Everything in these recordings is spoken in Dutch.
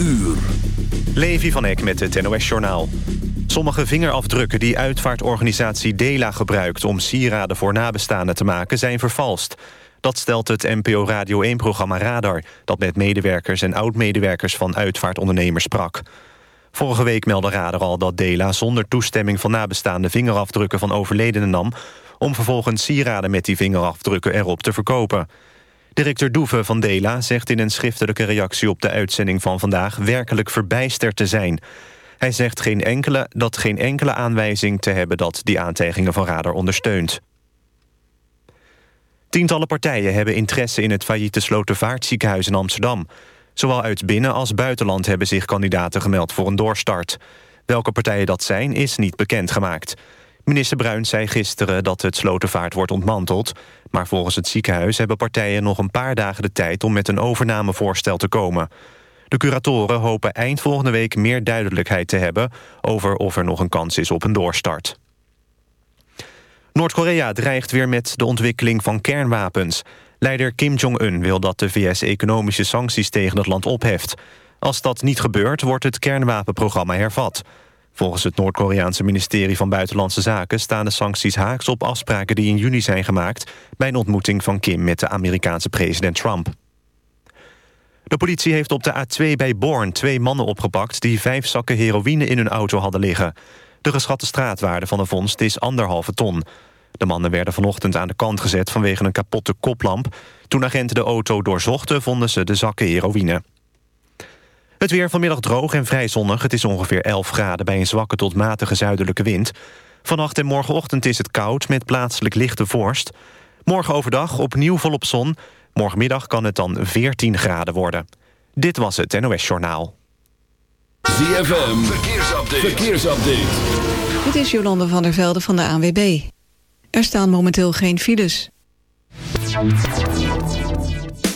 uur. Levi van Eck met het NOS-journaal. Sommige vingerafdrukken die uitvaartorganisatie Dela gebruikt... om sieraden voor nabestaanden te maken, zijn vervalst. Dat stelt het NPO Radio 1-programma Radar... dat met medewerkers en oud-medewerkers van uitvaartondernemers sprak. Vorige week meldde Radar al dat Dela zonder toestemming van nabestaanden... vingerafdrukken van overledenen nam... om vervolgens sieraden met die vingerafdrukken erop te verkopen... Directeur Doeve van Dela zegt in een schriftelijke reactie op de uitzending van vandaag werkelijk verbijsterd te zijn. Hij zegt geen enkele, dat geen enkele aanwijzing te hebben dat die aantijgingen van Radar ondersteunt. Tientallen partijen hebben interesse in het failliete Slotervaartziekenhuis in Amsterdam. Zowel uit binnen- als buitenland hebben zich kandidaten gemeld voor een doorstart. Welke partijen dat zijn, is niet bekendgemaakt. Minister Bruin zei gisteren dat het Slotervaart wordt ontmanteld... maar volgens het ziekenhuis hebben partijen nog een paar dagen de tijd... om met een overnamevoorstel te komen. De curatoren hopen eind volgende week meer duidelijkheid te hebben... over of er nog een kans is op een doorstart. Noord-Korea dreigt weer met de ontwikkeling van kernwapens. Leider Kim Jong-un wil dat de VS economische sancties tegen het land opheft. Als dat niet gebeurt, wordt het kernwapenprogramma hervat... Volgens het Noord-Koreaanse ministerie van Buitenlandse Zaken... staan de sancties haaks op afspraken die in juni zijn gemaakt... bij een ontmoeting van Kim met de Amerikaanse president Trump. De politie heeft op de A2 bij Born twee mannen opgepakt... die vijf zakken heroïne in hun auto hadden liggen. De geschatte straatwaarde van de vondst is anderhalve ton. De mannen werden vanochtend aan de kant gezet vanwege een kapotte koplamp. Toen agenten de auto doorzochten, vonden ze de zakken heroïne. Het weer vanmiddag droog en vrij zonnig. Het is ongeveer 11 graden bij een zwakke tot matige zuidelijke wind. Vannacht en morgenochtend is het koud met plaatselijk lichte vorst. Morgen overdag opnieuw volop zon. Morgenmiddag kan het dan 14 graden worden. Dit was het NOS Journaal. ZFM, verkeersupdate. verkeersupdate. Dit is Jolande van der Velde van de ANWB. Er staan momenteel geen files.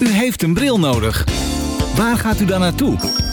U heeft een bril nodig. Waar gaat u dan naartoe?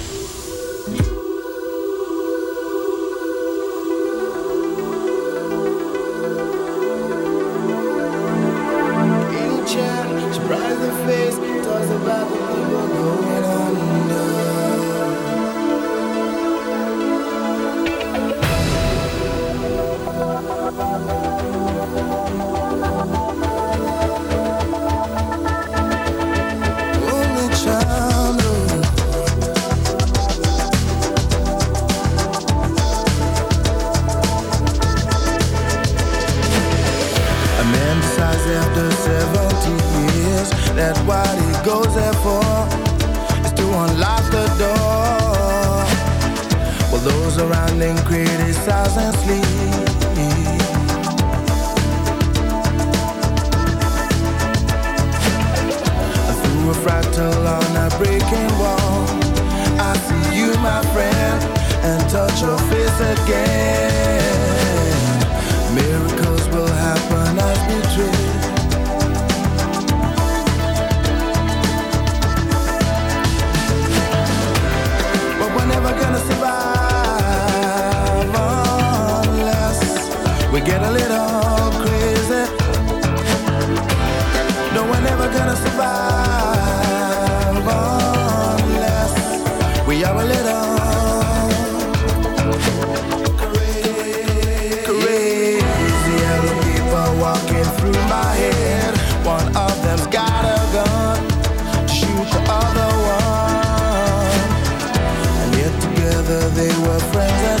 were friends.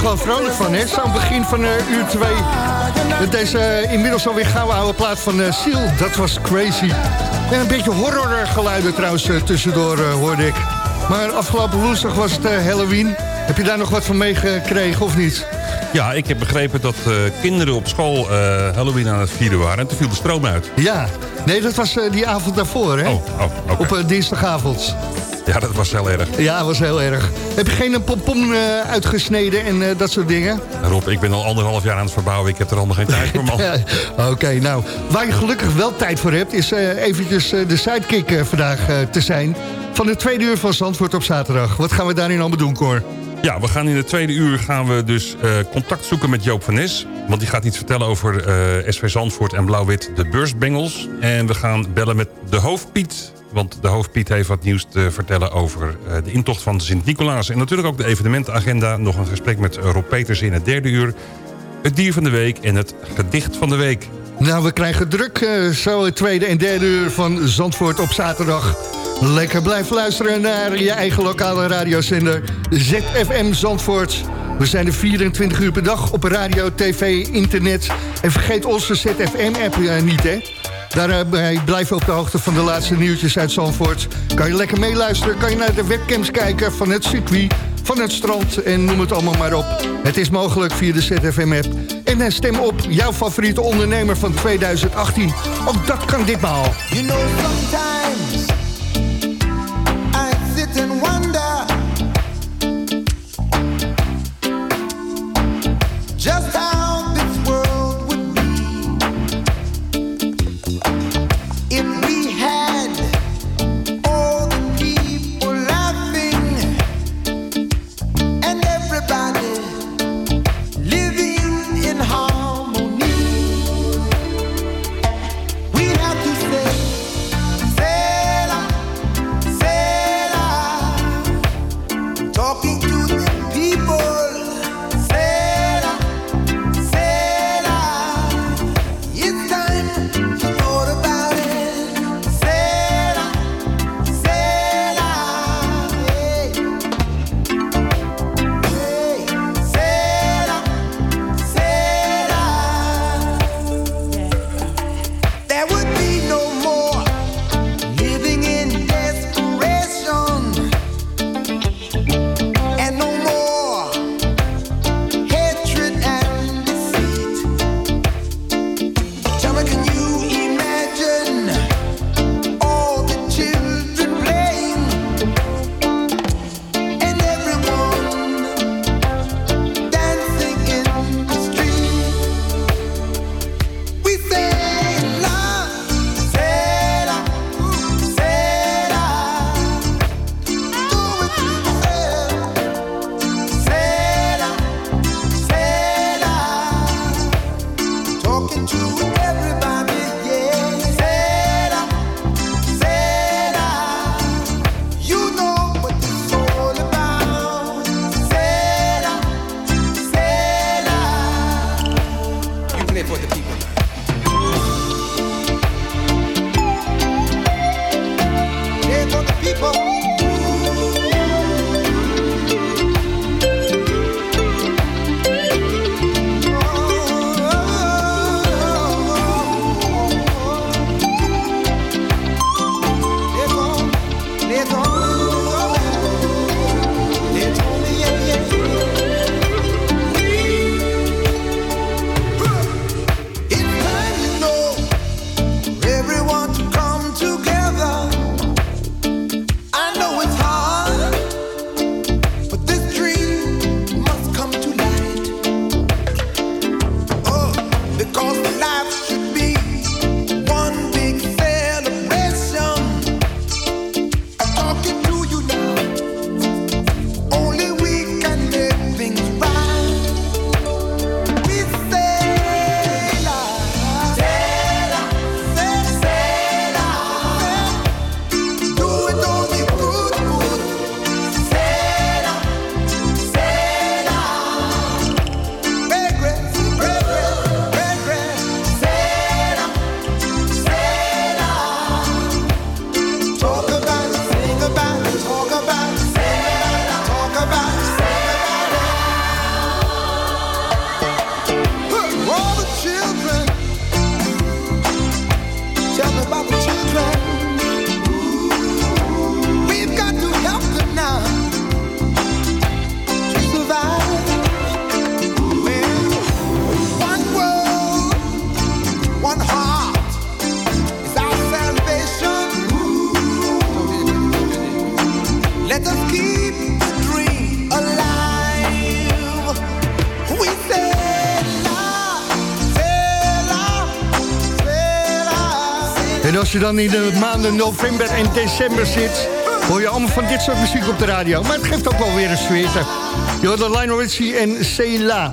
Gewoon vrolijk van, hè? Zo'n begin van uh, uur 2. Met deze uh, inmiddels alweer gouden oude plaat van uh, Seal. Dat was crazy. En een beetje horrorgeluiden trouwens tussendoor, hoorde ik. Maar afgelopen woensdag was het Halloween. Heb je daar nog wat van meegekregen of niet? Ja, ik heb begrepen dat kinderen op school Halloween aan het vieren waren. En toen viel de stroom uit. Ja, nee, dat was die avond daarvoor, hè? Oh, oh okay. Op dinsdagavond. Ja, dat was heel erg. Ja, dat was heel erg. Heb je geen pompom uh, uitgesneden en uh, dat soort dingen? Rob, ik ben al anderhalf jaar aan het verbouwen. Ik heb er allemaal geen tijd voor, man. Oké, okay, nou, waar je gelukkig wel tijd voor hebt... is uh, eventjes de sidekick vandaag te zijn... van de tweede uur van Zandvoort op zaterdag. Wat gaan we daarin allemaal doen, Cor? Ja, we gaan in de tweede uur gaan we dus contact zoeken met Joop van Nes. Want die gaat iets vertellen over SV Zandvoort en Blauw-Wit, de beursbengels. En we gaan bellen met de hoofdpiet want de hoofdpiet heeft wat nieuws te vertellen over eh, de intocht van Sint-Nicolaas. En natuurlijk ook de evenementenagenda. Nog een gesprek met Rob Peters in het derde uur. Het dier van de week en het gedicht van de week. Nou, we krijgen druk uh, zo het tweede en derde uur van Zandvoort op zaterdag. Lekker blijf luisteren naar je eigen lokale radiozender ZFM Zandvoort. We zijn er 24 uur per dag op radio, tv, internet. En vergeet onze ZFM-app uh, niet, hè. Daarbij blijf je op de hoogte van de laatste nieuwtjes uit Zandvoort. Kan je lekker meeluisteren, kan je naar de webcams kijken van het circuit, van het strand en noem het allemaal maar op. Het is mogelijk via de ZFM-app. En eh, stem op jouw favoriete ondernemer van 2018. Ook dat kan ditmaal. You know sometimes I sit and wonder Just En als je dan in de maanden november en december zit... hoor je allemaal van dit soort muziek op de radio. Maar het geeft ook wel weer een sfeer. Je de Lionel Richie en Cela.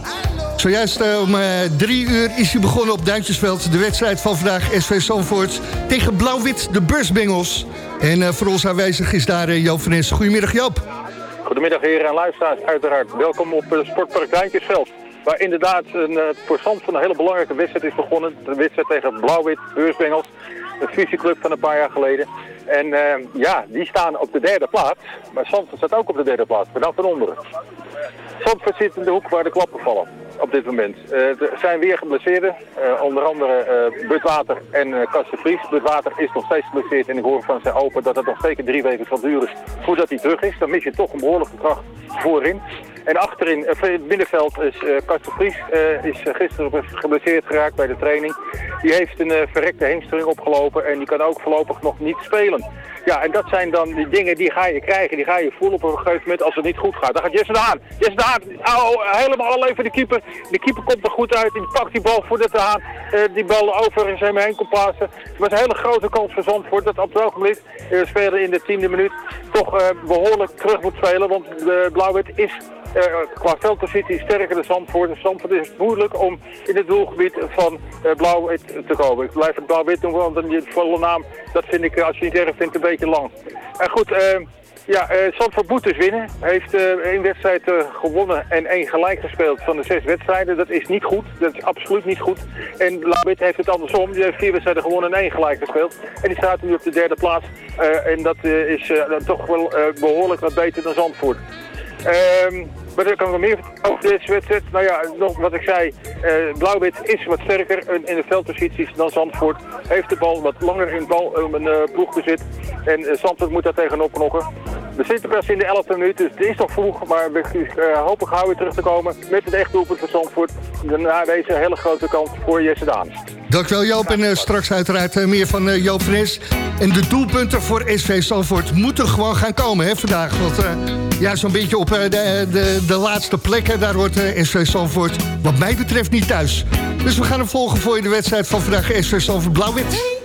Zojuist uh, om uh, drie uur is hij begonnen op Duintjesveld. De wedstrijd van vandaag SV Zandvoort tegen Blauw-Wit, de Bursbengels. En uh, voor ons aanwezig is daar Joop van. Goedemiddag Joop. Goedemiddag heren en luisteraars, uiteraard. Welkom op Sportpark Duintjesveld. Waar inderdaad een, voor van een hele belangrijke wedstrijd is begonnen. De wedstrijd tegen Blauw-Wit, Beursbengels. Een fusieclub van een paar jaar geleden. En ja, die staan op de derde plaats. Maar Zandvoort staat ook op de derde plaats, maar dan van onderen. Zandvoort zit in de hoek waar de klappen vallen op dit moment. Uh, er zijn weer geblesseerden, uh, onder andere uh, Butwater en uh, Vries. Butwater is nog steeds geblesseerd en ik hoor van zijn open dat het nog zeker drie weken zal duren voordat hij terug is. Dan mis je toch een behoorlijke kracht voorin. En achterin, in het middenveld, is uh, Vries is gisteren geblesseerd geraakt bij de training. Die heeft een verrekte hamstring opgelopen en die kan ook voorlopig nog niet spelen. Ja, en dat zijn dan die dingen die ga je krijgen, die ga je voelen op een gegeven moment als het niet goed gaat. Dan gaat Jesse de Haan. Jesse de oh, helemaal alleen voor de keeper. De keeper komt er goed uit, die pakt die bal voordat de Haan uh, die bal over en zijn heen kon plaatsen. Het was een hele grote kans voor Zandvoort dat op het uh, spelen in de tiende minuut toch uh, behoorlijk terug moet spelen. Want de Blauw-Wit is qua veldpositie sterker dan Zandvoort. En Zandvoort is het moeilijk om in het doelgebied van uh, Blauw-Wit te komen. Ik blijf het Blauw-Wit doen, want de volle naam, dat vind ik, als je niet erg vindt, een beetje lang. En goed, uh, ja, uh, Zandvoort moet dus winnen. Heeft uh, één wedstrijd uh, gewonnen en één gelijk gespeeld van de zes wedstrijden. Dat is niet goed. Dat is absoluut niet goed. En Blauw-Wit heeft het andersom. Die heeft vier wedstrijden gewonnen en één gelijk gespeeld. En die staat nu op de derde plaats. en dat is toch wel behoorlijk wat beter dan Zandvoort. Um, maar er kan nog meer over deze wedstrijd. Nou ja, nog wat ik zei, uh, Blauw-Wit is wat sterker in de veldposities dan Zandvoort. Heeft de bal wat langer in bal om een uh, ploegbezit. En uh, moet daar tegenop knokken. We zitten pas in de 11e minuut, dus het is nog vroeg. Maar we uh, hopen gauw weer terug te komen met het echt doelpunt van Zandvoort. Na deze hele grote kans voor Jesse Daan. Dankjewel Joop en uh, straks uiteraard uh, meer van Joop Fres. En de doelpunten voor SV Zandvoort moeten gewoon gaan komen hè, vandaag. Want ja, zo'n beetje op de, de, de laatste plekken, daar wordt SV Zandvoort wat mij betreft niet thuis. Dus we gaan hem volgen voor je de wedstrijd van vandaag SV Zandvoort Blauw-Wit.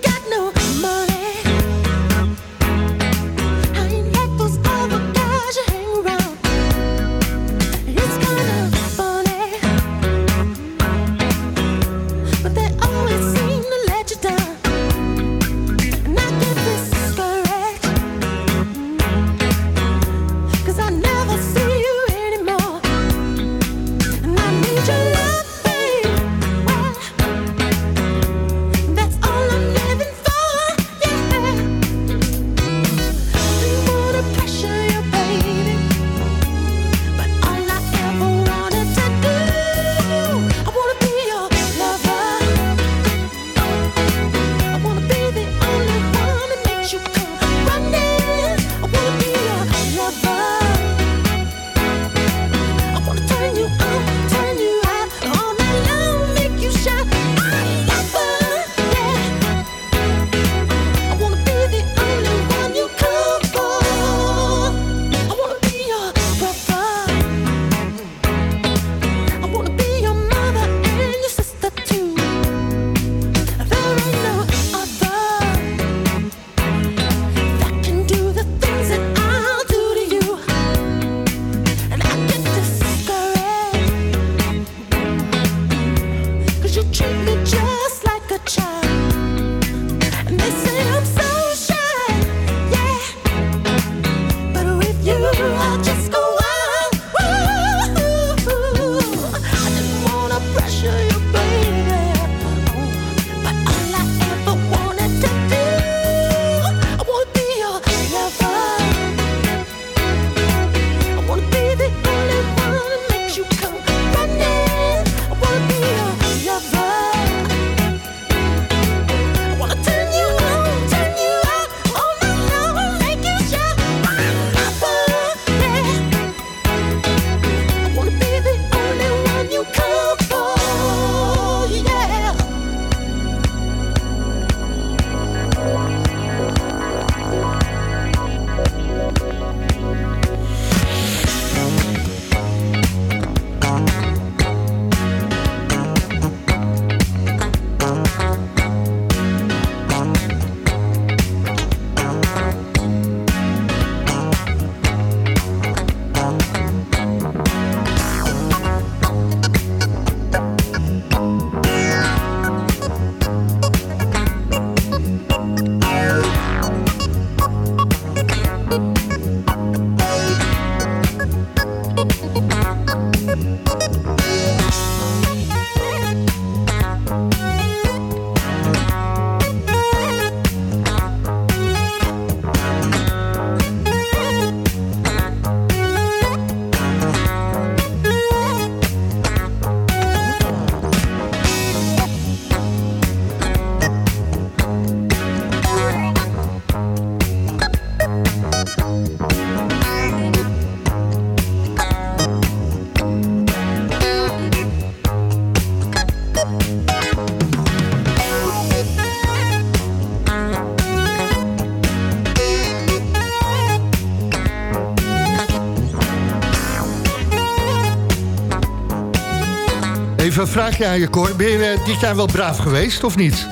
Een vraagje aan je, Cor. Ben je dit jaar wel braaf geweest, of niet?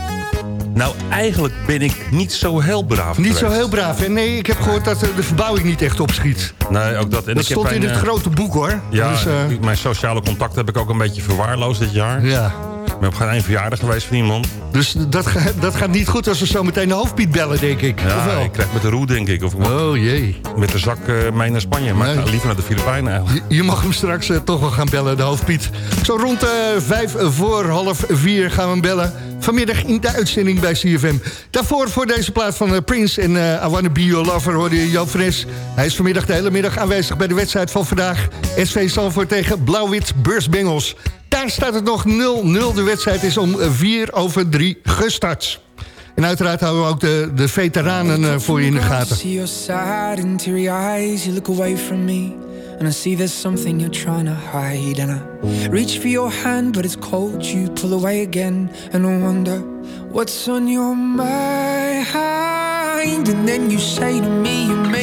Nou, eigenlijk ben ik niet zo heel braaf Niet geweest. zo heel braaf. En nee, ik heb gehoord dat de verbouwing niet echt opschiet. Nee, ook dat. En Dat ik heb stond in het eh, grote boek, hoor. Ja, Dus, eh, mijn sociale contact heb ik ook een beetje verwaarloosd dit jaar. ja. Ik ben op geen één verjaardag geweest van iemand. Dus dat, ga- dat gaat niet goed als we zo meteen de hoofdpiet bellen, denk ik. of Ja, wel? ik krijg met de roe, denk ik. Of Oh jee. met de zak eh, mee naar Spanje. Maar ik ga liever naar de Filipijnen eigenlijk. Je, je mag hem straks eh, toch wel gaan bellen, de hoofdpiet. Zo rond eh, vijf voor half vier gaan we hem bellen. Vanmiddag in de uitzending bij CFM. Daarvoor voor deze plaat van Prince en I Wanna Be Your Lover hoorde je Joop Fres. Hij is vanmiddag de hele middag aanwezig bij de wedstrijd van vandaag. SV Salvoort tegen Blauw-Wit Beursbengels. Daar staat het nog 0-0. De wedstrijd is om 4 over 3 gestart. En uiteraard houden we ook de, de veteranen eh, voor je in de gaten. See your sad and teary eyes, you look away from me. And I see there's something you're trying to hide. And I reach for your hand, but it's cold. You pull away again, and I wonder what's on your mind. And then you say to me,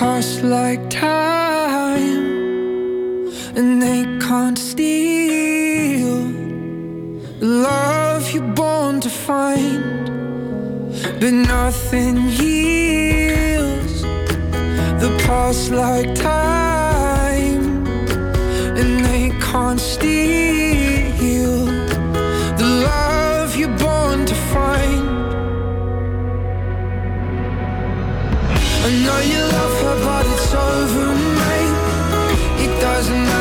past like time, and they can't steal the love you're born to find. But nothing heals the past like time, and they can't steal the love you're born to find. I know you love doesn't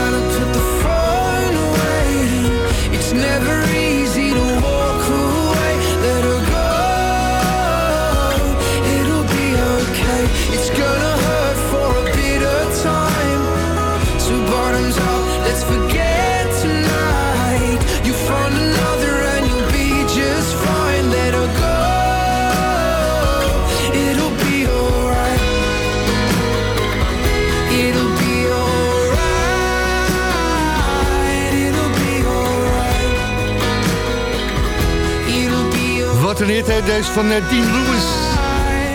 Deze van eh, Dean Lewis.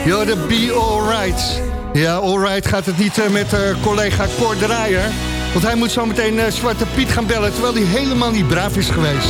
You're the be alright. Ja, alright gaat het niet eh, met eh, collega Cor Draaier. Want hij moet zo meteen Zwarte Piet gaan bellen... terwijl hij helemaal niet braaf is geweest.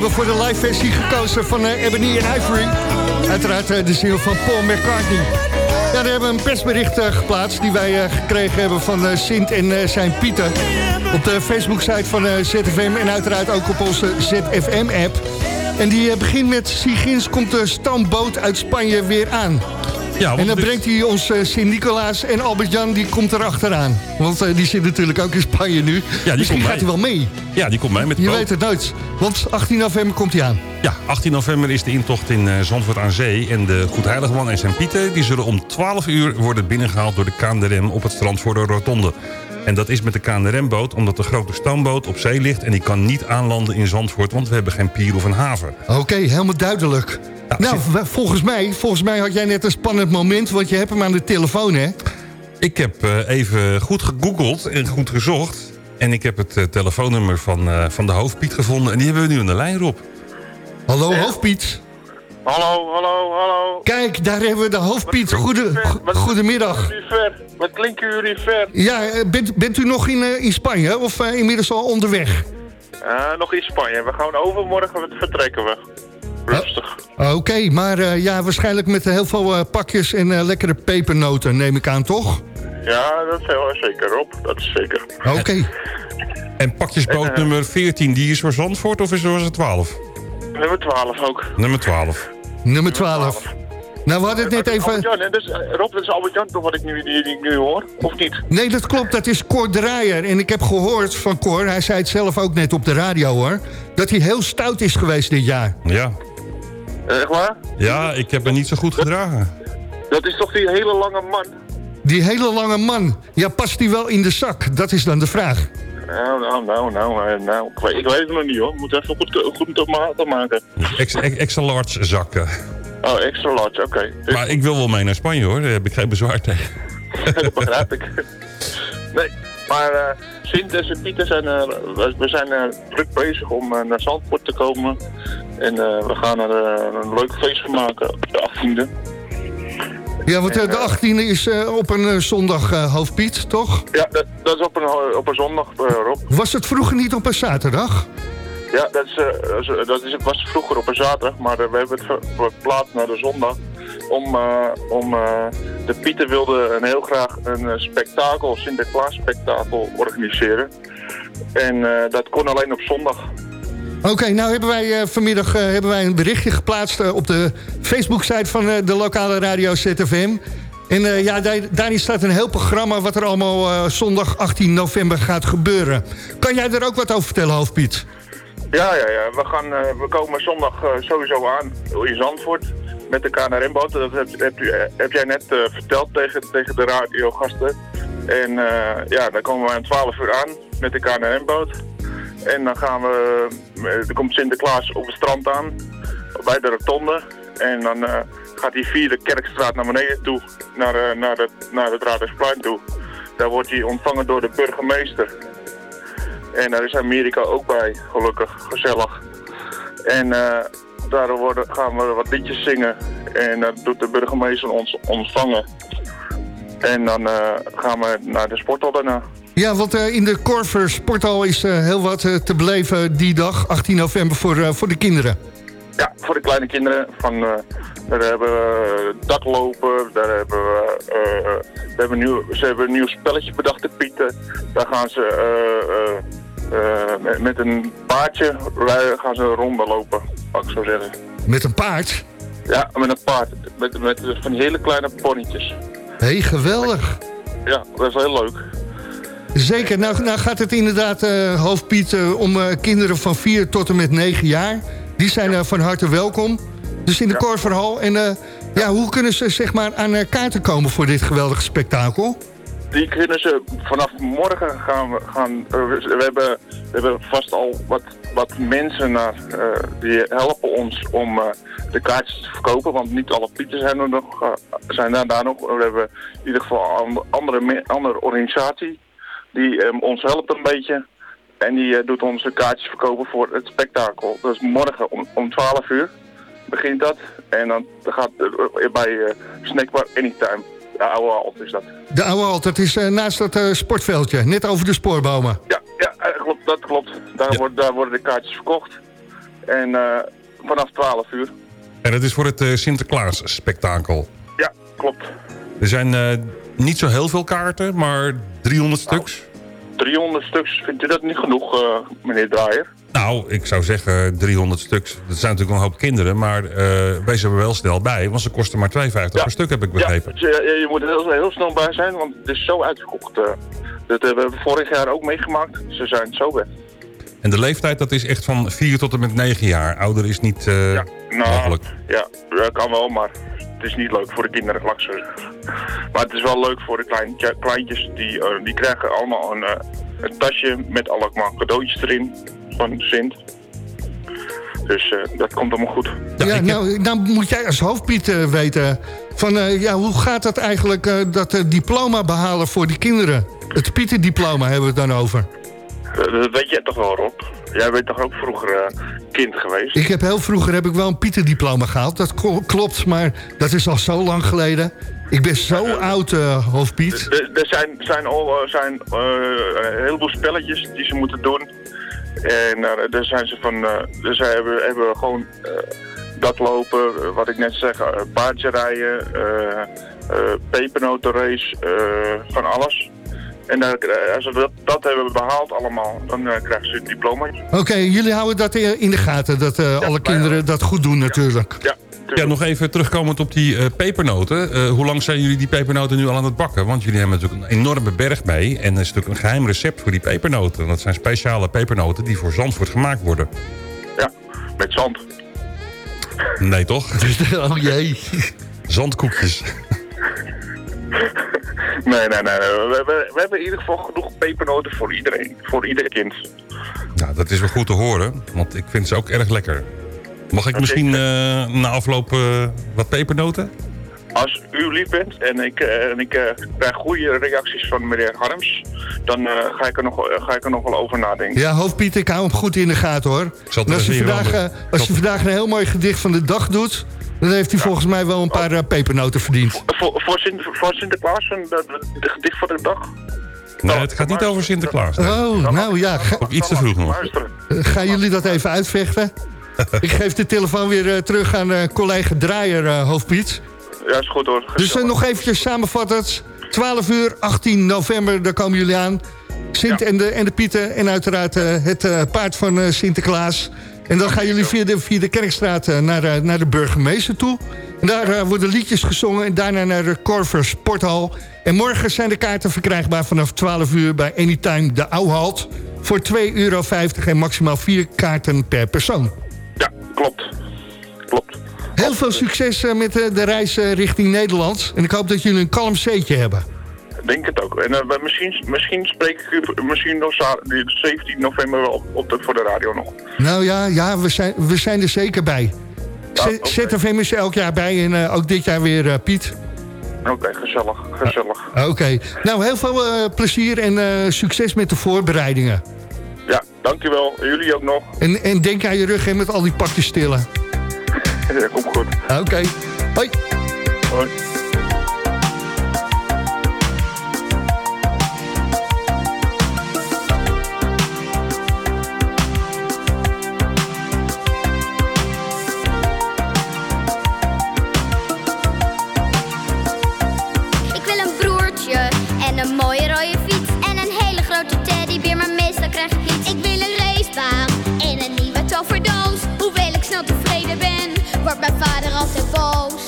Hebben we voor de live versie gekozen van uh, Ebony and Ivory. Uiteraard uh, de single van Paul McCartney. Ja, daar hebben we een persbericht uh, geplaatst die wij gekregen hebben van Sint en zijn Pieter. Op de Facebook-site van ZFM en uiteraard ook op onze ZFM-app. En die begint met Sigins komt de stamboot uit Spanje weer aan. Ja, en dan brengt hij ons uh, Sint-Nicolaas en Albert-Jan, die komt er achteraan. Want uh, die zit natuurlijk ook in Spanje nu. Ja, die Misschien gaat hij wel mee. Ja, die komt mee met de Je weet het nooit, want 18 november komt hij aan. Ja, 18 november is de intocht in uh, Zandvoort aan Zee. En de Goedheiligman en Sint-Pieter... die zullen om 12 uur worden binnengehaald door de KNRM op het strand voor de Rotonde. En dat is met de KNRM-boot omdat de grote stamboot op zee ligt... en die kan niet aanlanden in Zandvoort, want we hebben geen pier of een haven. Oké, helemaal duidelijk. nou, volgens mij, volgens mij had jij net een spannend moment... want je hebt hem aan de telefoon, hè? Ik heb uh, even goed gegoogeld en goed gezocht... en ik heb het uh, telefoonnummer van, uh, van de hoofdpiet gevonden... en die hebben we nu aan de lijn, Rob. Hallo, hoofdpiet. Hallo, hallo, hallo. Kijk, daar hebben we de hoofdpiet. Goede, goedemiddag. Wat klinken jullie ver? Ja, bent, bent u nog in, in Spanje of inmiddels al onderweg? nog in Spanje. We gaan overmorgen vertrekken we. Rustig. Oké, okay, maar uh, ja, waarschijnlijk met heel veel uh, pakjes en uh, lekkere pepernoten, neem ik aan, toch? Ja, dat is heel zeker op. Dat is zeker. Oké. Okay. En pakjesboot nummer 14, die is voor Zandvoort of is het 12? Nummer 12 ook. Nummer 12. Nummer 12. Nou, we hadden het net even... Jan, dus, Rob, dat is Albert-Jan toch wat ik nu, die, die ik nu hoor, of niet? Nee, dat klopt, dat is Cor Draaier. En ik heb gehoord van Cor, hij zei het zelf ook net op de radio hoor... dat hij heel stout is geweest dit jaar. Ja. Echt waar? Ja, ik heb me niet zo goed gedragen. Dat is toch die hele lange man? Die hele lange man. Ja, past die wel in de zak? Dat is dan de vraag. Nou, nou, nou, nou, nou. Ik, weet, ik weet het nog niet hoor. We moeten even goed, goed op maat maken. Extra, extra large zakken. Oh, extra large, oké. Okay. Maar ik wil wel mee naar Spanje hoor. Daar heb ik geen bezwaar tegen. dat begrijp ik. Nee, maar uh, Sint en Sint Pieter zijn, uh, we zijn uh, druk bezig om naar Zandvoort te komen. En we gaan er een leuk feest van maken op de 18e. Ja, want de 18e is op een zondag, hoofdpiet, toch? Ja, dat, dat, is op een, op een zondag, Rob. Was het vroeger niet op een zaterdag? Ja, dat, is, dat is, was vroeger op een zaterdag, maar we hebben het verplaatst naar de zondag. Om, om de Pieter wilde een heel graag een spektakel, Sinterklaas spektakel organiseren. En dat kon alleen op zondag. Oké, nou hebben wij uh, vanmiddag uh, hebben wij een berichtje geplaatst uh, op de Facebook-site van de lokale radio ZFM. En ja, daar, daarin staat een heel programma wat er allemaal zondag 18 november gaat gebeuren. Kan jij er ook wat over vertellen, Hoofdpiet? Ja, ja, ja. We, gaan, we komen zondag sowieso aan in Zandvoort met de KNRM-boot. Dat heb, heb, heb, jij net verteld tegen, tegen de radiogasten. En ja, dan komen we om 12 uur aan met de KNRM-boot. En dan gaan we, er komt Sinterklaas op het strand aan, bij de rotonde. En dan uh, gaat hij via de Kerkstraat naar beneden toe, naar, uh, naar, het, naar het Radersplein toe. Daar wordt hij ontvangen door de burgemeester. En daar is Amerika ook bij, gelukkig, gezellig. En uh, daar worden, gaan we wat liedjes zingen. En dan doet de burgemeester ons ontvangen. En dan gaan we naar de sporthal daarna. Ja, want uh, in de Corver Sporthal is uh, heel wat uh, te beleven die dag, 18 november, voor, voor de kinderen. Ja, voor de kleine kinderen. Van, daar hebben we daklopen, daar hebben we, hebben nieuw, ze hebben een nieuw spelletje bedacht, de Pieten. Daar gaan ze met, met, een paardje gaan ze ronde lopen, mag ik zo zeggen. Met een paard? Ja, met een paard. Met, met van die hele kleine ponnetjes. Hé, hey, geweldig. Ja, dat is heel leuk. Zeker, nou, nou gaat het inderdaad, uh, hoofdpiet, uh, om uh, kinderen van 4 tot en met 9 jaar. Die zijn ja. van harte welkom. Dus in de ja. Korverhal. En ja, hoe kunnen ze zeg maar, aan kaarten komen voor dit geweldige spektakel? Die kunnen ze vanaf morgen gaan. We, gaan we, hebben, we hebben vast al wat, wat mensen naar, die helpen ons om de kaartjes te verkopen. Want niet alle pieten zijn er nog, zijn daar, daar nog. We hebben in ieder geval een andere, andere organisatie die um, ons helpt een beetje. En die uh, doet onze kaartjes verkopen voor het spektakel. Dus morgen om, om 12 uur begint dat. En dan gaat uh, bij uh, Snackbar Anytime. De oude halt is dat. De oude halt, dat is naast dat sportveldje. Net over de spoorbomen. Ja, ja klopt, dat klopt. Daar, ja. wordt, daar worden de kaartjes verkocht. En eh, vanaf 12 uur. En dat is voor het eh, Sinterklaas-spektakel. Ja, klopt. Er zijn eh, niet zo heel veel kaarten, maar 300 stuks. 300 stuks, vindt u dat niet genoeg, eh, meneer Draaier? Nou, ik zou zeggen 300 stuks. Dat zijn natuurlijk een hoop kinderen, maar eh wees er wel snel bij. Want ze kosten maar 2,50 per stuk, heb ik begrepen. Ja, je, je moet er heel, heel snel bij zijn, want het is zo uitverkocht. eh. dat hebben we vorig jaar ook meegemaakt. Ze zijn zo weg. En de leeftijd, dat is echt van 4 tot en met 9 jaar. Ouder is niet eh, Nou, mogelijk. ja, dat kan wel, maar het is niet leuk voor de kinderen, zeggen. Maar het is wel leuk voor de klein, kleintjes. Die, eh, die krijgen allemaal een, eh, een tasje met allemaal cadeautjes erin van Sint. Dus eh, dat komt allemaal goed. Ja, nou, nou moet jij als hoofdpiet weten... Van, eh, ja, hoe gaat dat eigenlijk, eh, dat diploma behalen voor die kinderen? Het pietendiploma hebben we het dan over. Dat weet jij toch wel, Rob? Jij bent toch ook vroeger kind geweest? Ik heb heel vroeger heb ik wel een pietendiploma gehaald. Dat kl- klopt, maar dat is al zo lang geleden. Ik ben zo oud, eh, hoofdpiet. Er zijn, zijn, al, eh, zijn eh, een heleboel spelletjes die ze moeten doen. En eh, daar zijn ze van. dus zij hebben, hebben gewoon dat lopen, wat ik net zeg, paardje rijden, pepernotenrace, van alles. En eh, als ze dat, dat hebben behaald allemaal, dan eh, krijgen ze een diploma. Oké, jullie houden dat in de gaten, dat eh, alle kinderen dat goed doen natuurlijk. Ja, Ja, nog even terugkomend op die eh, pepernoten. Eh, hoe lang zijn jullie die pepernoten nu al aan het bakken? Want jullie hebben natuurlijk een enorme berg mee. En er is natuurlijk een geheim recept voor die pepernoten. Dat zijn speciale pepernoten die voor Zandvoort gemaakt worden. Ja, met zand. Nee, toch? oh jee. Zandkoekjes. Nee, nee, nee. We, we, we hebben in ieder geval genoeg pepernoten voor iedereen. Voor ieder kind. Nou, dat is wel goed te horen. Want ik vind ze ook erg lekker. Mag ik misschien eh, na afloop eh, wat pepernoten? Als u lief bent en ik, eh, en ik krijg goede reacties van meneer Harms, dan eh, ga, ik er nog, ga ik er nog wel over nadenken. Ja, hoofdpiet, ik hou hem goed in de gaten hoor. als je, vandaag, als je vandaag een heel mooi gedicht van de dag doet... dan heeft hij volgens mij wel een paar eh, pepernoten verdiend. Voor, voor, Sint, voor Sinterklaas, een, de, de gedicht van de dag. Nee, het gaat niet over Sinterklaas. nee. Oh, nou ja. Ga, Ook iets te vroeg nog. Eh, gaan jullie dat even uitvechten? ik geef de telefoon weer eh, terug aan eh, collega Draaier, eh, hoofdpiet. Ja, is goed hoor. Dus Gezellig. eh, nog eventjes samenvattend. 12 uur, 18 november, daar komen jullie aan. Sint en, de, en de Pieten en uiteraard eh, het eh, paard van eh, Sinterklaas. En dan gaan jullie via de, via de Kerkstraat eh, naar, eh, naar de burgemeester toe. En daar eh, worden liedjes gezongen en daarna naar de Corver Sporthal. En morgen zijn de kaarten verkrijgbaar vanaf 12 uur bij Anytime de Ouwhalt. Voor 2,50 euro en maximaal 4 kaarten per persoon. Ja, klopt. Klopt. Heel veel succes met de reis richting Nederland. En ik hoop dat jullie een kalm zeetje hebben. Denk het ook. En we- misschien, misschien spreek ik u misschien nog za- die 17 november wel op, op de, voor de radio nog. Nou ja, ja we, zijn, we zijn er zeker bij. Z- oké. ZFM is er elk jaar bij en eh, ook dit jaar weer eh, Piet. Oké, gezellig, gezellig. Oké, nou heel veel plezier en succes met de voorbereidingen. Ja, dankjewel. En jullie ook nog. En, en denk aan je rug hè, met al die pakjes stillen. Ja, komt goed. Oké, hoi. Hoi. Toverdoos. Hoewel ik snel tevreden ben, wordt mijn vader altijd boos.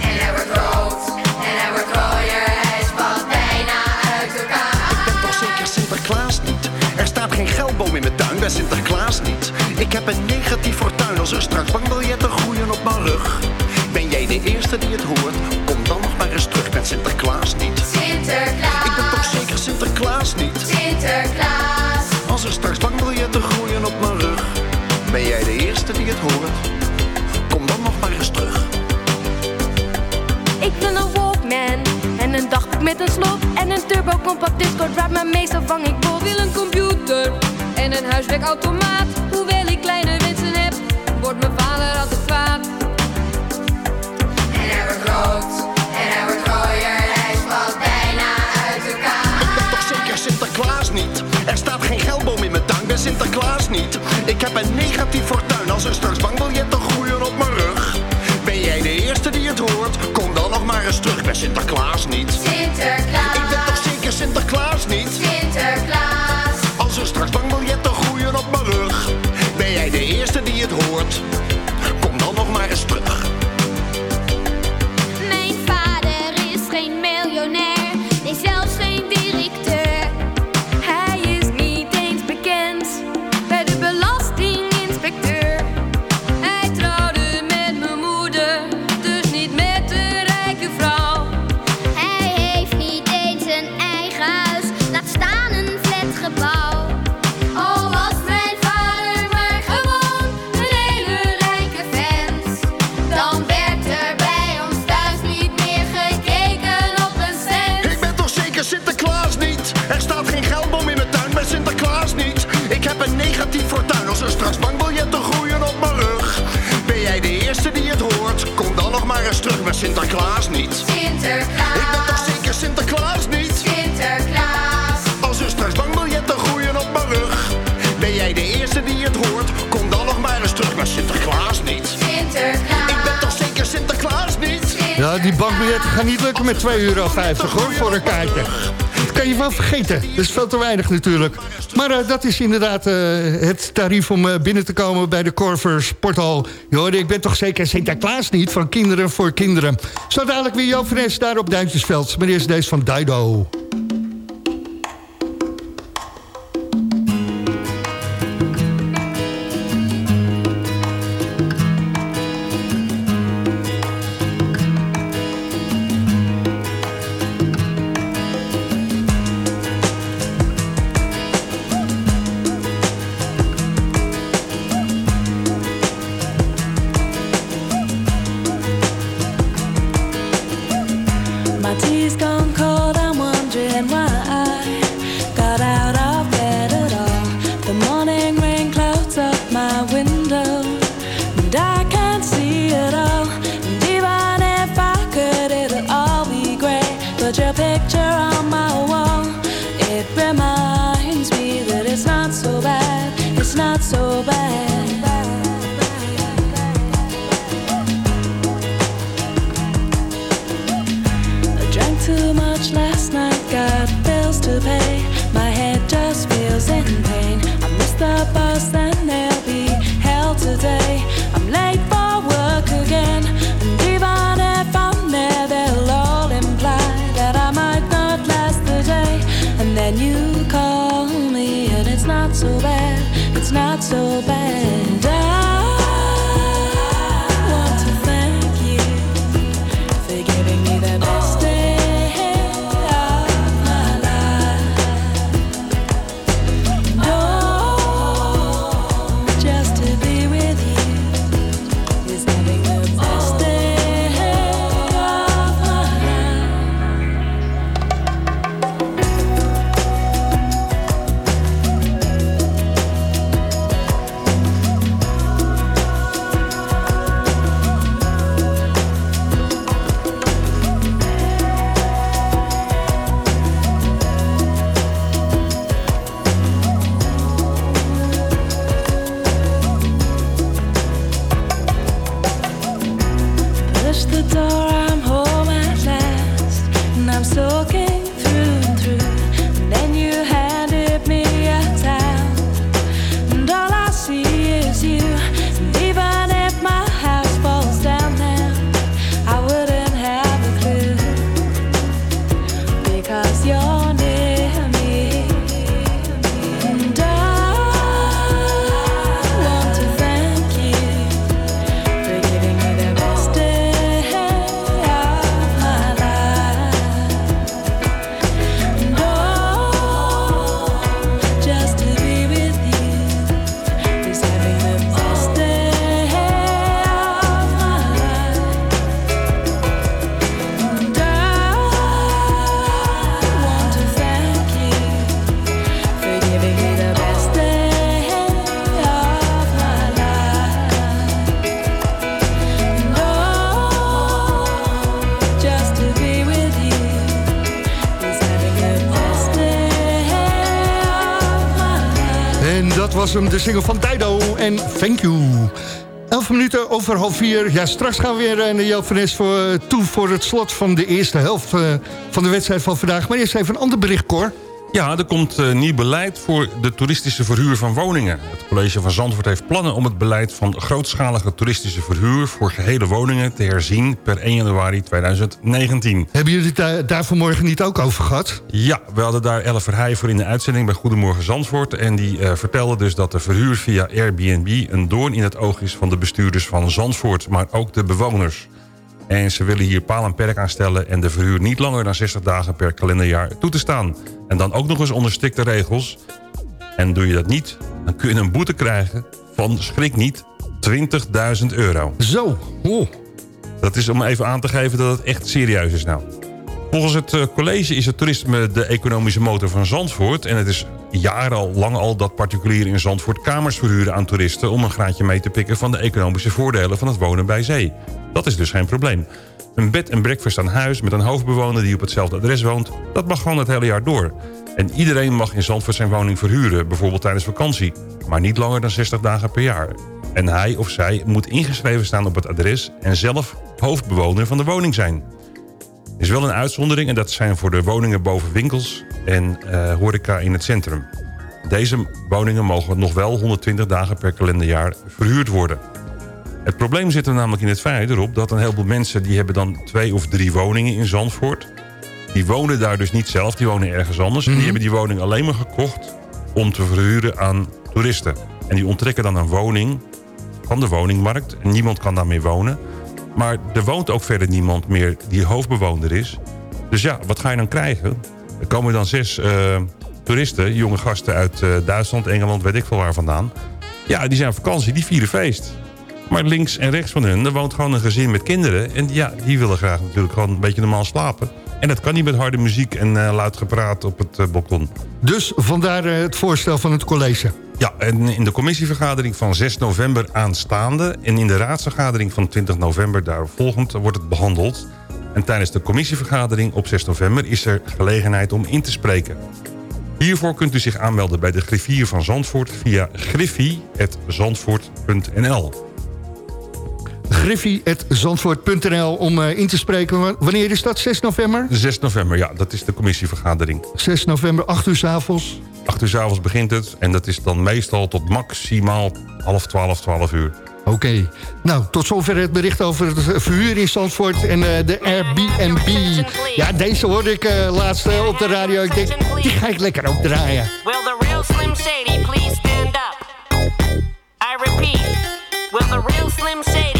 En hij wordt rood en hij wordt rooier, hij spat bijna uit elkaar. Ik ben toch zeker Sinterklaas niet? Er staat geen geldboom in mijn tuin bij Sinterklaas niet. Ik heb een negatief fortuin als er straks bankbiljetten groeien op mijn rug. Ben jij de eerste die het hoort? Kom dan nog maar eens terug met Sinterklaas niet. Sinterklaas, kom dan nog maar eens terug. Ik ben een Walkman en een dagboek met een slot. En een turbo compact Discord waar maar meestal vang ik bot. Wil een computer en een huiswerkautomaat. Hoewel ik kleine wensen heb, wordt mijn vader altijd kwaad. En hij wordt groot en hij wordt gooier. Hij valt bijna uit elkaar. Ik ben toch zeker Sinterklaas niet? Er staat geen geldboom in mijn tank, ben Sinterklaas niet. Ik heb een negatief en als er straks bang wil je toch groeien op mijn rug? Ben jij de eerste die het hoort? Kom dan nog maar eens terug bij Sinterklaas niet. Sinterklaas. gaat niet lukken met 2,50 euro hoor, voor een kaartje. Dat kan je wel vergeten. Dat is veel te weinig natuurlijk. Maar eh, dat is inderdaad eh, het tarief om eh, binnen te komen bij de Corver Sporthal. Joh, ik ben toch zeker Sinterklaas niet van kinderen voor kinderen. Zo dadelijk weer Joop Fres daar op Duintjesveld. Maar eerst deze van Dido. Was hem, de single van Dido en Thank You. Elf minuten over half vier. Ja, straks gaan we weer naar Joop van voor, toe voor het slot van de eerste helft van de wedstrijd van vandaag. Maar eerst even een ander bericht, Cor. Ja, er komt uh, nieuw beleid voor de toeristische verhuur van woningen. Het college van Zandvoort heeft plannen om het beleid van grootschalige toeristische verhuur... voor gehele woningen te herzien per 1 januari 2019. Hebben jullie het daar vanmorgen niet ook over gehad? Ja, we hadden daar Elle Verheij voor in de uitzending bij Goedemorgen Zandvoort. En die uh, vertelde dus dat de verhuur via Airbnb een doorn in het oog is... van de bestuurders van Zandvoort, maar ook de bewoners. En ze willen hier paal en perk aan stellen... en de verhuur niet langer dan 60 dagen per kalenderjaar toe te staan. En dan ook nog eens onder strikte regels. En doe je dat niet, dan kun je een boete krijgen van, schrik niet, 20.000 euro. Zo, oh. Dat is om even aan te geven dat het echt serieus is nou. Volgens het eh, college is het toerisme de economische motor van Zandvoort... en het is jarenlang al dat particulieren in Zandvoort kamers verhuren aan toeristen... om een graadje mee te pikken van de economische voordelen van het wonen bij zee. Dat is dus geen probleem. Een bed en breakfast aan huis met een hoofdbewoner die op hetzelfde adres woont... dat mag gewoon het hele jaar door. En iedereen mag in Zandvoort zijn woning verhuren, bijvoorbeeld tijdens vakantie. Maar niet langer dan 60 dagen per jaar. En hij of zij moet ingeschreven staan op het adres... en zelf hoofdbewoner van de woning zijn. Er is wel een uitzondering en dat zijn voor de woningen boven winkels... en uh, horeca in het centrum. Deze woningen mogen nog wel 120 dagen per kalenderjaar verhuurd worden... Het probleem zit er namelijk in het feit erop dat een heleboel mensen... die hebben dan twee of drie woningen in Zandvoort. Die wonen daar dus niet zelf, die wonen ergens anders. En die mhm. hebben die woning alleen maar gekocht om te verhuren aan toeristen. En die onttrekken dan een woning van de woningmarkt. En niemand kan daar meer wonen. Maar er woont ook verder niemand meer die hoofdbewoner is. Dus ja, wat ga je dan krijgen? Er komen dan zes uh, toeristen, jonge gasten uit uh, Duitsland, Engeland, weet ik veel waar vandaan. Ja, die zijn op vakantie, die vieren feest. Maar links en rechts van hen, er woont gewoon een gezin met kinderen. En ja, die willen graag natuurlijk gewoon een beetje normaal slapen. En dat kan niet met harde muziek en uh, luid gepraat op het uh, balkon. Dus vandaar uh, het voorstel van het college. Ja, en in de commissievergadering van 6 november aanstaande... en in de raadsvergadering van 20 november daarvolgend wordt het behandeld. En tijdens de commissievergadering op 6 november is er gelegenheid om in te spreken. Hiervoor kunt u zich aanmelden bij de griffier van Zandvoort via griffie.zandvoort.nl griffie.zandvoort.nl om uh, in te spreken. Wanneer is dat? 6 november? 6 november, ja. Dat is de commissievergadering. 6 november, 8 uur s avonds. 8 uur s avonds begint het. En dat is dan meestal tot maximaal half 12, 12 uur. Oké. Okay. Nou, tot zover het bericht over het verhuur in Zandvoort en uh, de Airbnb. Ja, deze hoorde ik uh, laatst uh, op de radio. Ik denk, die ga ik lekker ook draaien. Will the real Slim Shady please stand up? I repeat, will the real Slim Shady?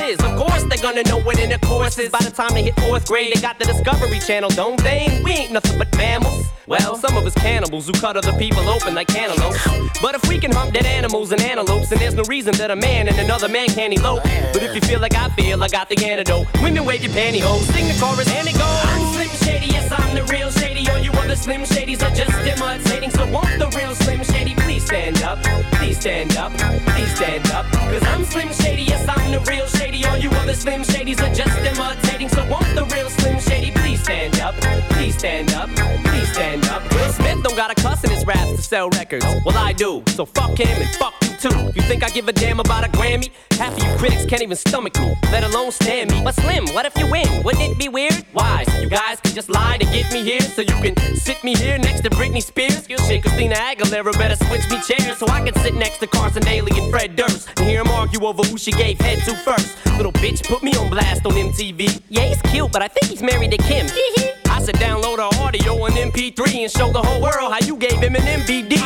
is. Of course, they're gonna know what in the course is. By the time they hit fourth grade, they got the Discovery Channel, don't they? We ain't nothing but mammals. Well, some of us cannibals who cut other people open like cantaloupes. But if we can hump dead animals and antelopes, then there's no reason that a man and another man can't elope. But if you feel like I feel, I got the antidote. Women wave your pantyhose, sing the chorus, and it goes. I'm Slim Shady, yes, I'm the real Shady. All you other Slim Shadys are just imitating. So won't the real Slim Shady please stand up? Please stand up, please stand up. Cause I'm Slim Shady, yes, I'm the real Shady. All you other Slim Shadys are just imitating. So won't the real Slim Shady please stand up? Please stand up, please stand up. Will Smith don't got a cuss in his raps to sell records. Well, I do. So fuck him and fuck you too. You think I give a damn about a Grammy? Half of you critics can't even stomach me, let alone stand me. But Slim, what if you win? Wouldn't it be weird? Why? So you guys can just lie to get me here, so you can sit me here next to Britney Spears. Shit, Christina Aguilera better switch me chairs so I can sit next to Carson Daly and Fred Durst and hear them argue over who she gave head to first. Little bitch put me on blast on MTV. Yeah, he's cute, but I think he's married to Kim. I said download her audio on MP3 and show the whole world how you gave him an MVD.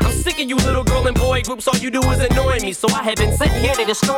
I'm sick of you little girl and boy groups, all you do is annoy me. So I have been sitting here to destroy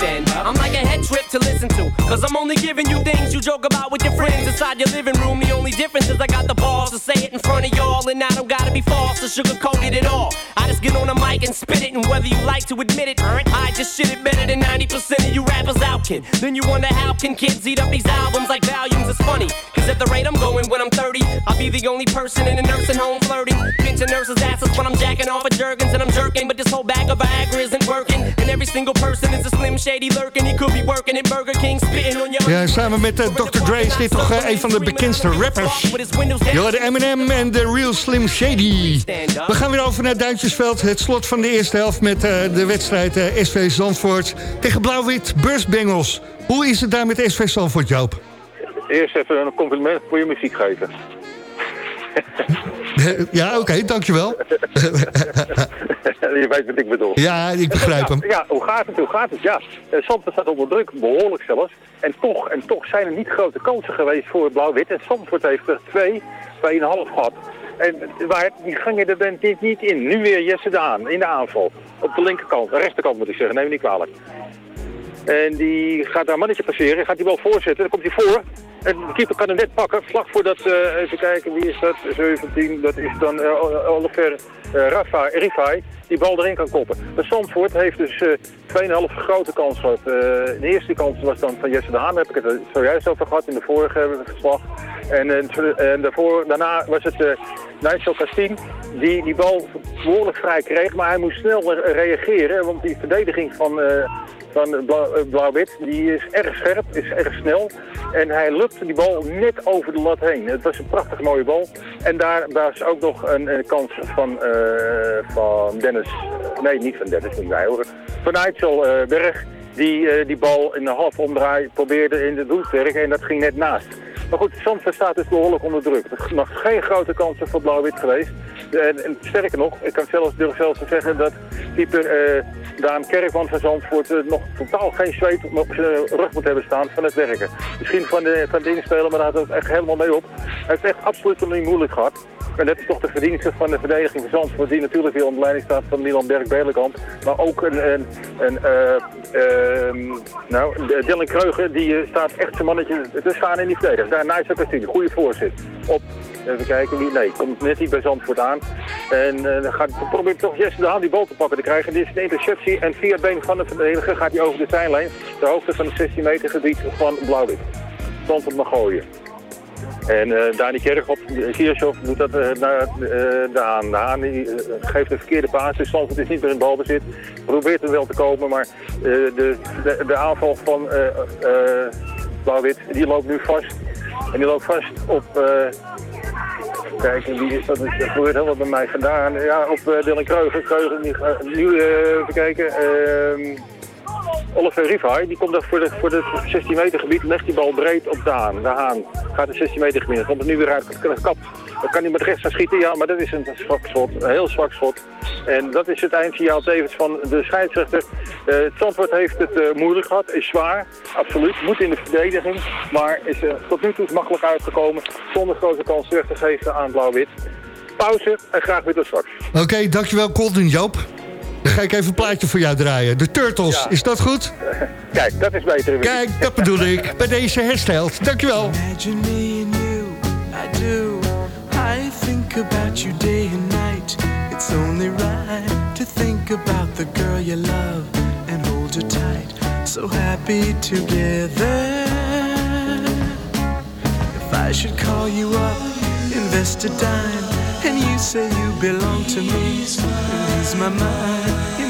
I'm like a head trip to listen to. Cause I'm only giving you things you joke about with your friends inside your living room. The only difference is I got the balls to say it in front of y'all. And I don't gotta be false or sugarcoated at all. I just get on the mic and spit it. And whether you like to admit it, I just shit it better than 90% of you rappers out, kid. Then you wonder how can kids eat up these albums like volumes? It's funny. Cause at the rate I'm going when I'm 30, I'll be the only person in a nursing home flirting. Pinching nurses' asses when I'm jacking off of Jergens and I'm jerking. But this whole bag of Viagra isn't working. Every single person is a slim shady lurking. He could be working in Burger King, spitting on your. Ja, samen met uh, Dr. Dre is dit toch uh, een van de bekendste rappers. Je de Eminem en de Real Slim Shady. We gaan weer over naar Duintjesveld. Het slot van de eerste helft met uh, de wedstrijd SV Zandvoort tegen Blauw-Wit Beursbengels. Hoe is het daar met SV Zandvoort, Joop? Eerst even een compliment voor je muziek geven. ja, oké, okay, dankjewel. je weet wat ik bedoel. Ja, ik begrijp hem. Ja, hoe gaat het, hoe gaat het? Ja, Zandvoort staat onder druk, behoorlijk zelfs. En toch, en toch zijn er niet grote kansen geweest voor Blauw-Wit. En Zandvoort heeft er twee, tweeënhalf gehad. En waar, die gingen er dan niet, niet in. Nu weer Jesse Daan in de aanval. Op de linkerkant, de rechterkant moet ik zeggen, neem me niet kwalijk. En die gaat daar een mannetje passeren, gaat hij wel voorzetten, dan komt hij voor. En de keeper kan hem net pakken, vlak voordat, uh, even kijken, wie is dat, 17, dat is dan uh, Oliver uh, Rifai, die bal erin kan koppen. Maar Zandvoort heeft dus uh, 2,5 grote kans gehad. de eerste kans was dan van Jesse de Haan, heb ik het zojuist over gehad in de vorige verslag. En, en daarna was het uh, Nigel Castien die die bal behoorlijk vrij kreeg, maar hij moest snel reageren, want die verdediging van van Blauw-Wit, die is erg scherp, is erg snel. En hij lukte die bal net over de lat heen. Het was een prachtig mooie bal. En daar was ook nog een, een kans van, uh, van Dennis, nee niet van Dennis, niet mij hoor, van Eitzel uh, Berg. Die die bal in de half omdraai probeerde in de doel te werken en dat ging net naast. Maar goed, Zandvoort staat dus behoorlijk onder druk. Er is nog geen grote kansen voor Blauw-Wit geweest. En, sterker nog, ik kan zelfs, durf zelfs te zeggen dat type uh, Daan Kerkman van Zandvoort uh, nog totaal geen zweet op zijn rug moet hebben staan van het werken. Misschien van de, van de maar daar had het echt helemaal mee op. Hij heeft echt absoluut niet moeilijk gehad. En dat is toch de verdienste van de verdediging van Zandvoort, die natuurlijk weer onder leiding staat van Milan Berg-Belenkamp. Maar ook een, een, een uh, nou, Dylan Kreuger, die staat echt zijn mannetje te staan in die verdediging. Daar Nijs Castine, goede voorzet. Op, even kijken, wie, nee, komt net niet bij Zandvoort aan. En uh, dan gaat, probeert toch Jesse de Haan die bal te pakken te krijgen. Dit is een interceptie en via het been van de verdediger gaat hij over de zijlijn. De hoogte van het 16 meter gebied van Blauwwit. Zandvoort mag gooien. En uh, Dani Kerkhoff, Kirchhoff doet dat uh, naar uh, de Haan. De die, geeft de verkeerde paas, dus Zandvoort is niet meer in balbezit. Probeert er wel te komen, maar de, de, de, aanval van Blauw-Wit, die loopt nu vast. En die loopt vast op... Kijk, wie is dat? Dat gebeurt helemaal bij mij vandaan. Ja, op uh, Dylan Kreuger. Kreuger, nu even kijken. Oliver Rivai, die komt voor, de, voor het 16 meter gebied, legt die bal breed op de Haan. De Haan gaat de 16 meter gebied, komt er nu weer uit, kapt. Dan kan hij met rechts gaan schieten, ja, maar dat is een zwak schot, een heel zwak schot. En dat is het eindsignaal tevens van de scheidsrechter. Uh, het Zandvoort heeft het uh, moeilijk gehad, is zwaar, absoluut, moet in de verdediging. Maar is uh, tot nu toe makkelijk uitgekomen, zonder grote kans terug te geven aan Blauw-Wit. Pauze en graag weer tot straks. Oké, okay, dankjewel Colton Joop. Dan ga ik even een plaatje voor jou draaien. De Turtles, ja. is dat goed? Kijk, dat is beter. Kijk, dat bedoel ik. Bij deze hersteld. Dankjewel. Imagine me and you, I do. I think about you day and night. It's only right to think about the girl you love and hold her tight. So happy together. I should call you up, invest a dime, and you say you belong to me. Lose my mind,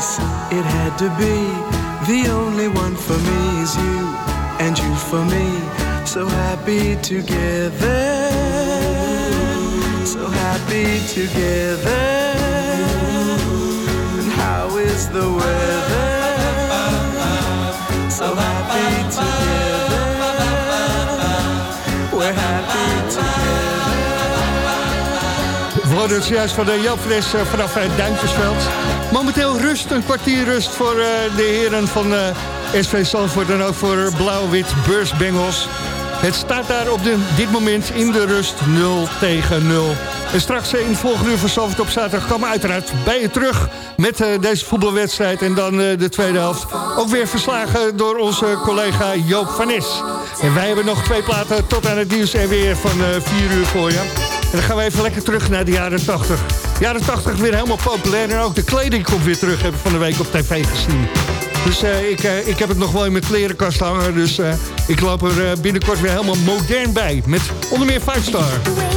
The it had to be. The only one for me is you, and you for me. So happy together. So happy together. And how is the weather? So happy together. We're happy We hoorden het juist van de Joop Fres eh, vanaf eh, Duintjesveld. Momenteel rust, een kwartier rust voor eh, de heren van eh, SV Zandvoort... en ook voor Blauw-Wit Beursbengels. Het staat daar op de, dit moment in de rust 0 tegen 0. En straks eh, in het volgende uur van Zandvoort op zaterdag... komen uiteraard bij je terug met eh, deze voetbalwedstrijd... en dan eh, de tweede helft ook weer verslagen door onze collega Joop van. En wij hebben nog twee platen tot aan het nieuws en weer van 4 uur voor je. En dan gaan we even lekker terug naar de jaren 80. Jaren 80 weer helemaal populair. En ook de kleding komt weer terug, heb ik van de week op tv gezien. Dus eh, ik, eh, ik heb het nog wel in mijn klerenkast hangen. Dus eh, ik loop er binnenkort weer helemaal modern bij. Met onder meer 5 Star.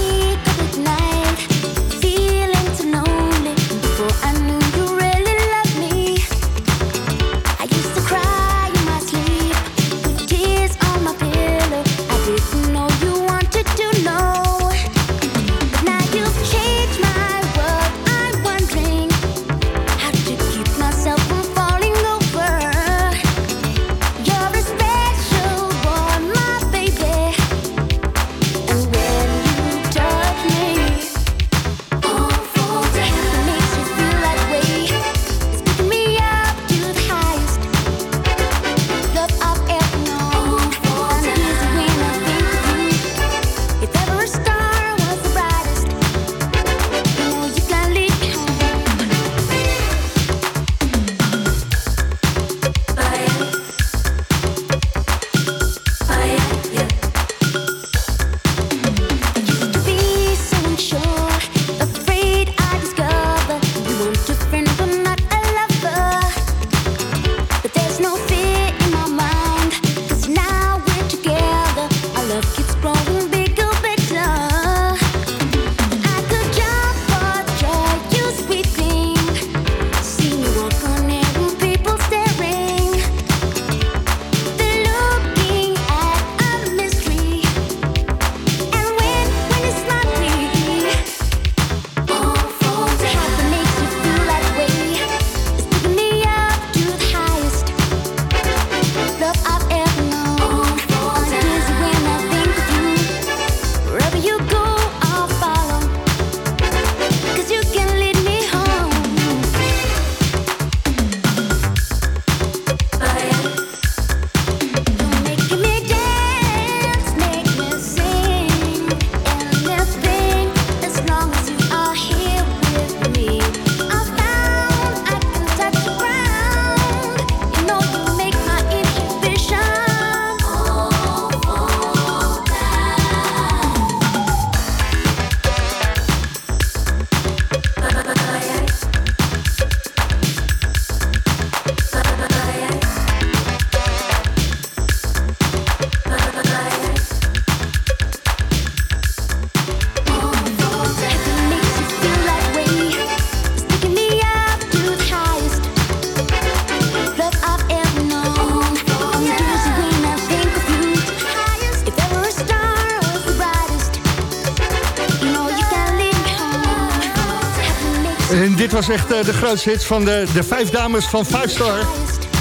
Was echt eh, de grootste hit van de, de vijf dames van Five Star.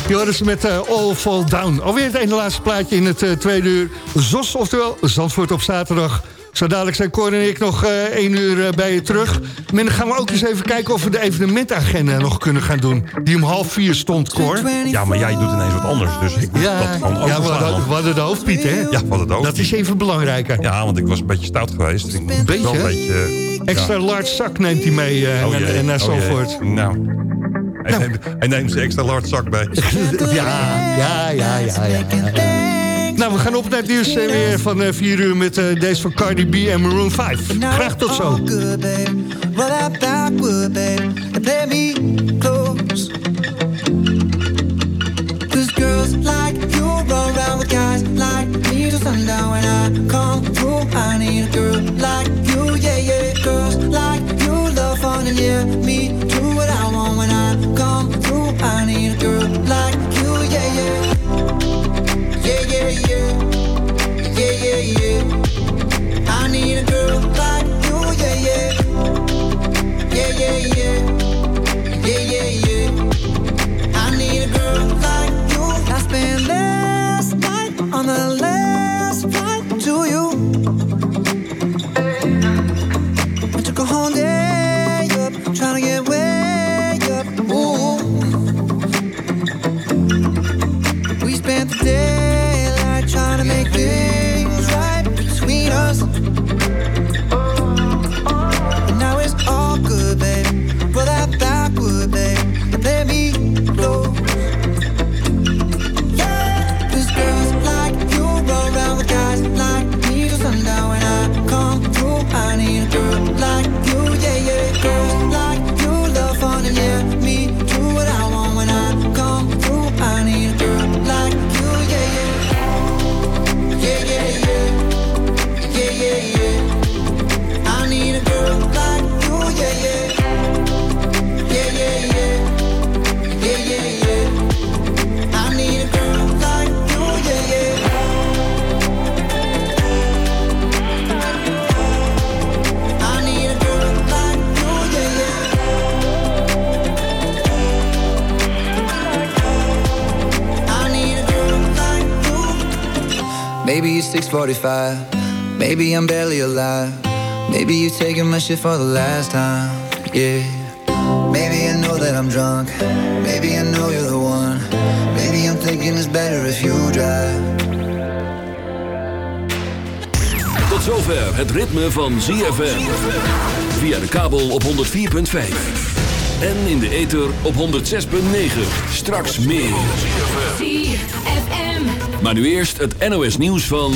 Die hadden ze met eh, All Fall Down. Alweer het ene laatste plaatje in het eh, tweede uur. ZOS, oftewel Zandvoort op zaterdag. Zo dadelijk zijn Cor en ik nog eh één uur bij je terug. Maar dan gaan we ook eens even kijken of we de evenementagenda nog kunnen gaan doen. Die om half vier stond, Cor. Ja, maar jij doet ineens wat anders. Dus ik moet Ja, dat gewoon ja we, overslaan. hadden, we hadden de hoofdpiet, hè? Ja, we hadden. Dat is even belangrijker. Ja, want ik was een beetje stout geweest. Ik Beetje? Wel een beetje Extra large zak neemt hij mee eh, Oh naar, jee, naar oh. Zandvoort. Nou, hij, Neemt, hij neemt zijn extra large zak bij. Ja, ja, ja, ja, ja. Nou, we gaan op naar het nieuws eh, weer van eh, 4 uur met eh, deze van Cardi B en Maroon 5. Graag tot zo. girls like you run around with guys like me till sundown. When I come through, I need a girl like you, yeah, yeah. Girls like you love fun and yeah, me do 45 Maybe I'm barely alive. Maybe you're taking my shit for the last time. Yeah. Maybe I know that I'm drunk. Maybe I know you're the one. Maybe I'm thinking it's better if you drive. Tot zover het ritme van ZFM Via de kabel op 104.5 en in de ether op 106.9. Straks meer. ZFM Maar nu eerst het NOS nieuws van...